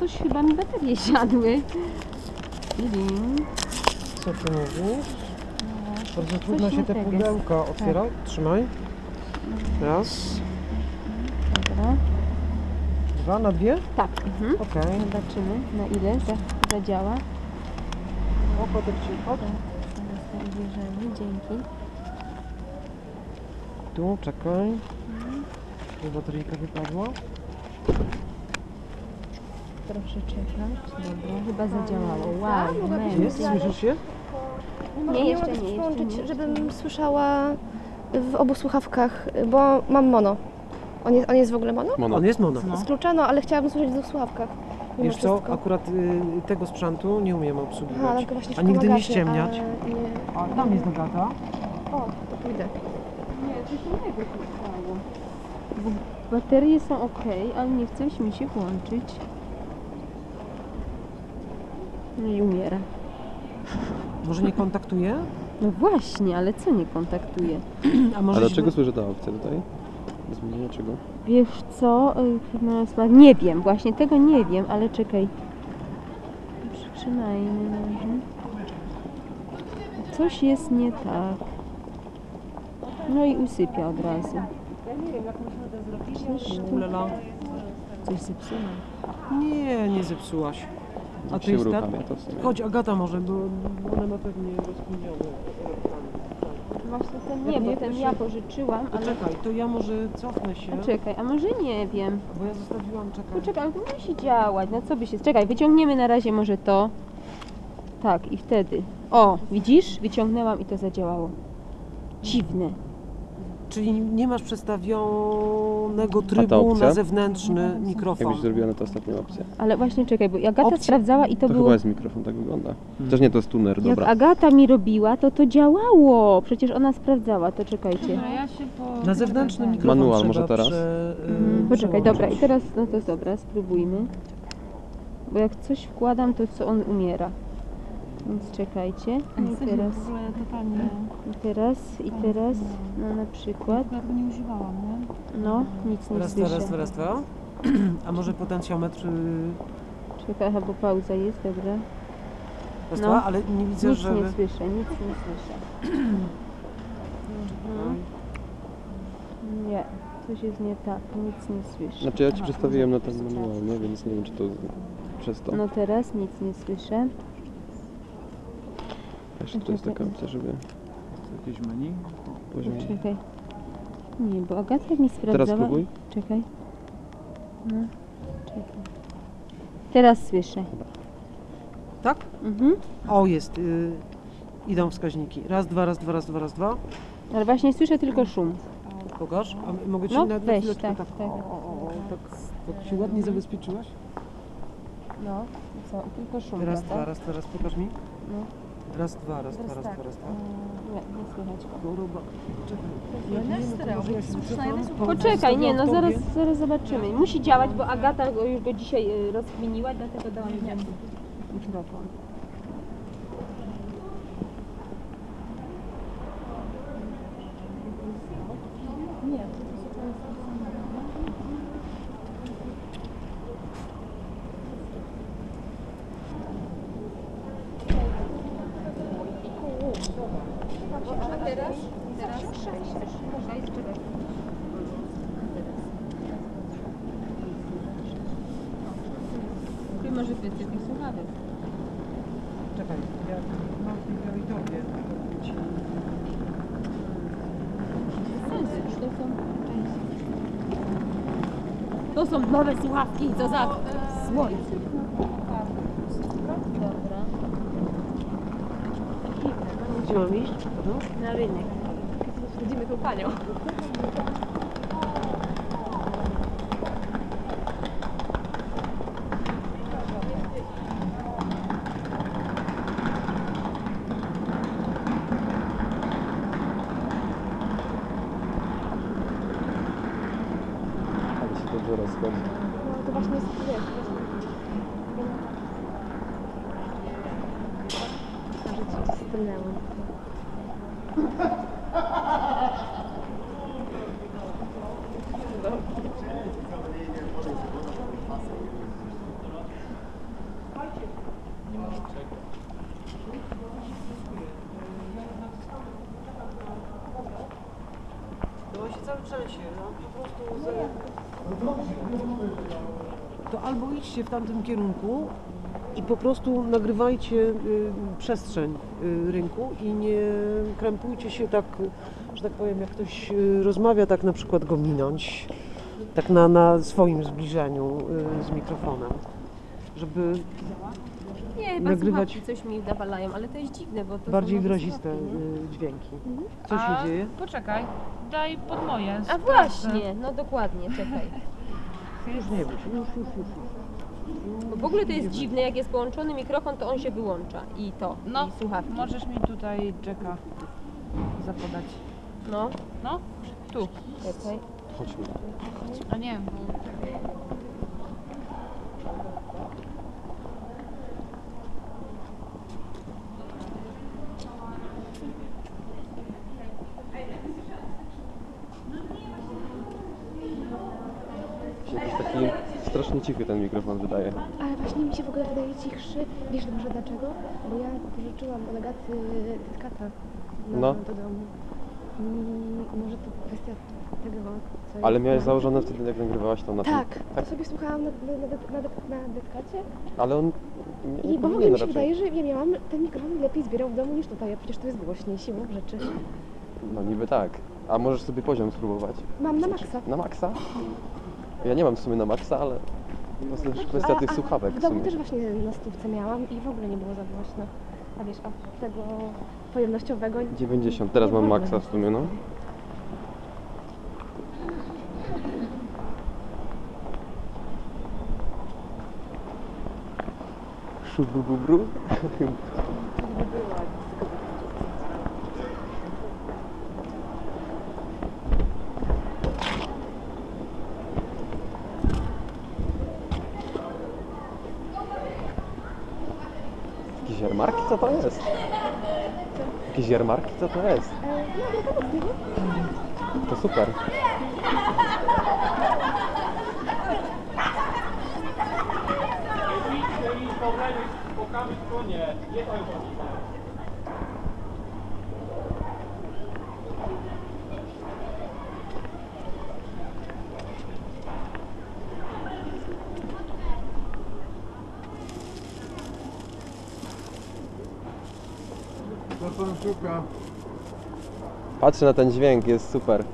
coś chyba mi baterie siadły. Film. Co ty mówisz? Bardzo trudno się te innego. pudełka otwiera. Trzymaj. Raz, Dobra. dwa, na dwie? Tak. Mhm. Okej. Zobaczymy na ile za, zadziała. O, kotek ci chodź. Teraz tak bierzemy. Dzięki. Tu, czekaj. Tu bateryjka wypadła. Proszę czekać. Dobra, chyba zadziałało. Wow, mega. Jest? Słyszysz się? Nie, jeszcze nie, jeszcze nie. żebym słyszała w obu słuchawkach, bo mam mono. On jest, on jest w ogóle mono? Mono. On jest mono. Z klucza, no, ale chciałabym słyszeć w dwóch słuchawkach. mimo Wiesz co, wszystko. akurat y, tego sprzętu nie umiem Aha, obsługiwać. go właśnie A nigdy nie ściemniać. ale Nie... A tam jest Agata. O, to pójdę. Nie, coś innego się stało. Bo baterie są ok, ale nie chce mi się włączyć. No i umiera. Może nie kontaktuje? No właśnie, ale co nie kontaktuje? A może A do się- czego służy ta opcja tutaj? Zmienienia czego? Wiesz co? y, Nie wiem, właśnie tego nie wiem, ale czekaj. Przytrzymajmy. Coś jest nie tak. No i usypia od razu. Coś, tu, Ulela. coś zepsuło. Nie, nie zepsułaś. A Jak to się jest uruchamia tak? to w sumie. Chodź Agata może, bo one ma pewnie rozkminione. Właśnie ten nie, nie, bo ten ja pożyczyłam, ale... Czekaj, to ja może cofnę się, czekaj, a może nie wiem. bo ja zostawiłam, czekaj. Poczekaj, ale to musi działać. No co by się... Czekaj, wyciągniemy na razie może to. Tak, i wtedy. O, widzisz? Wyciągnęłam i to zadziałało. Dziwne. Czyli nie masz przestawionego ta trybu opcja? na zewnętrzny mikrofon. Jakbyś zrobiła na to ostatnią opcję. Ale właśnie czekaj, bo Agata Opcja- sprawdzała i to, To, było... chyba jest mikrofon, tak wygląda. Też nie to jest tuner, Jak dobra. Agata mi robiła, to to działało. Przecież ona sprawdzała, to czekajcie. Na zewnętrzny mikrofon Manual trzeba może teraz? Prze, y, Mm, Poczekaj, dobra, i teraz, no to jest dobra, spróbujmy. Bo jak coś wkładam, to co on umiera. Więc czekajcie. No i teraz, W ogóle totalnie i teraz, i teraz, no na przykład, ja go nie używałam, nie? no, nic nie Raz, dwa, raz, słyszę. dwa, raz, dwa. A może potencjometr y, Czekaj, aha, bo pauza jest, dobra. raz, No. dwa, ale nie widzę, Nic że... nie słyszę, nic nie słyszę. Mhm. Nie, coś jest nie tak, nic nie słyszę. Znaczy ja ci przestawiłem na ten manual, nie? Więc nie wiem czy to przez to. No teraz nic nie słyszę. Jeszcze to jest taka opcja, żeby Jakieś menu? poziom... Czekaj. Nie, bo Agata mi sprawdzała. Teraz spróbuj. Czekaj. No, czekaj. Teraz słyszę. Tak? Mhm. O, jest. Y, idą wskaźniki. Raz, dwa, raz, dwa, raz, dwa, raz, dwa. Ale właśnie słyszę tylko szum. Pokaż. A mogę ci No, na, na weź, chwileczkę tak, tak. tak. O, o, o, tak, tak się ładnie zabezpieczyłaś? No, co? Tylko szum, Raz, prawda? dwa, raz, dwa, raz, pokaż mi. No. Raz, dwa, raz, dwa, raz, tak. dwa, raz, dwa. Nie, nie słychać go. To Poczekaj, nie, no zaraz, zaraz zobaczymy. Musi działać, bo Agata go już go dzisiaj y, rozkminiła, dlatego dała mi mikrofon. Ty może więcej tych słuchawek. Czekaj, ja mam w tej białej torbie. Ci- To są nowe słuchawki, co za słońce. Dobra. Gdzie mam iść? No? Na rynek. Widzimy tą panią. Ale się dobrze rozchodzi. No to właśnie jest, wiesz, Że ci stanęłam. No on się cały trzęsie, no po prostu... To albo idźcie w tamtym kierunku i po prostu nagrywajcie y, przestrzeń y, rynku i nie krępujcie się tak, że tak powiem, jak ktoś y, rozmawia, tak na przykład go minąć, tak na, na swoim zbliżeniu y, z mikrofonem, żeby Nie, Nagrywać- słuchawki coś mi nawalają, ale to jest dziwne, bo to bardziej są nowe wyraziste słuchawki, nie? y, dźwięki. Co A, się dzieje? Poczekaj, daj pod moje. A sprawdzę. właśnie, no dokładnie, czekaj. Już nie wiem, już, już, już. już. Bo w ogóle to jest dziwne, jak jest połączony mikrofon, to on się wyłącza i to, No, i słuchawki. możesz mi tutaj Jacka zapodać. No, No, tu. czekaj. Chodźmy. A nie, bo... strasznie cichy ten mikrofon wydaje. Ale właśnie mi się w ogóle wydaje cichszy. Wiesz może dlaczego? Bo ja pożyczyłam od Agaty dyskata na, No. do domu. I może to kwestia tego, co Ale jest miałeś na- założone wtedy, jak nagrywałaś to na tym. Tak, tak? to sobie słuchałam na, na, na, na, na dyskacie Ale on nie, nie i bo w ogóle powinien mi się raczej. wydaje, że ja miałam ten mikrofon lepiej zbierał w domu niż tutaj, a przecież to jest głośniej siłą rzeczy. No niby tak. A możesz sobie poziom spróbować. Mam na maksa. Na maksa? Ja nie mam w sumie na maksa, ale to jest też kwestia tych słuchawek W domu też właśnie na stówce miałam i w ogóle nie było za głośno. A wiesz, a tego pojemnościowego... 90, teraz mam maksa w sumie, no. Szubru-bubru. Jakieś jarmarki? Co to jest? Jakieś jarmarki? Co to jest? E, no, wielkanocny, nie? To Patrzę na ten dźwięk, jest super.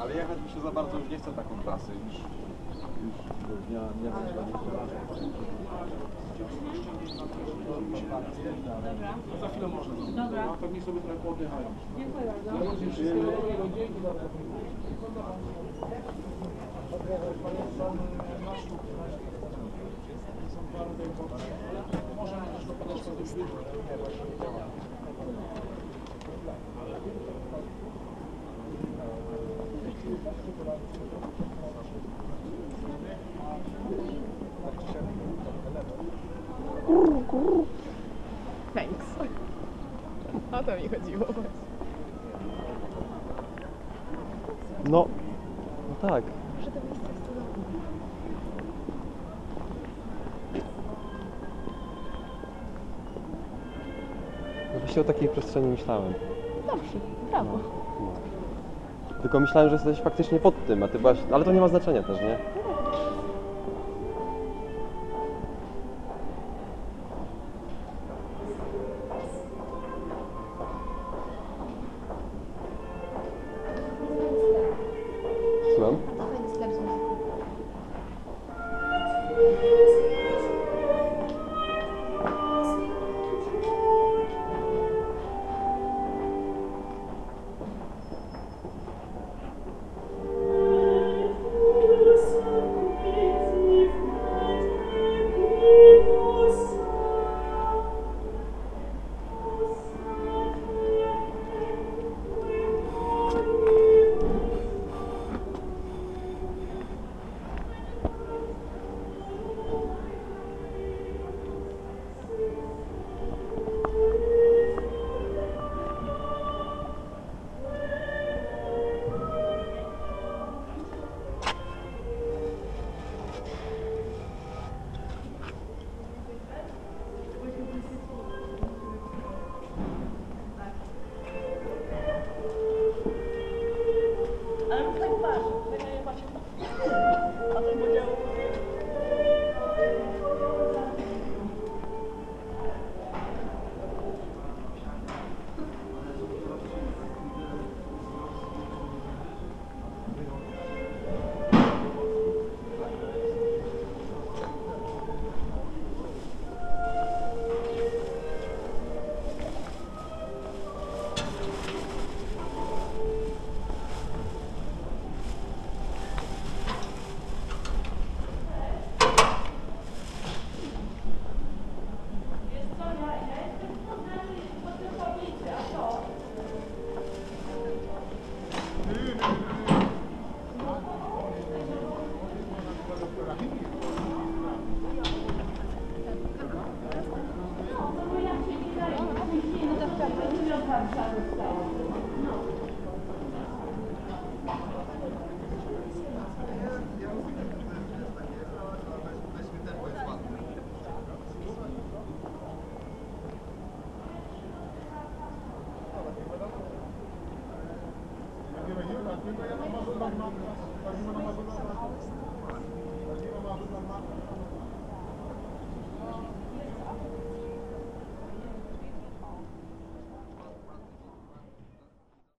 Ale jechać mi się za bardzo już nie chce taką trasę już. Już dnia, nie wiem, 20 lat. Za chwilę można. Dobra. Pewnie sobie trochę pooddychają. No, no tak. Że to miejsce jest cudowne. No właśnie o takiej przestrzeni myślałem. Dobrze, brawo. No. Tylko myślałem, że jesteś faktycznie pod tym, a ty byłaś... Ale to nie ma znaczenia też, nie?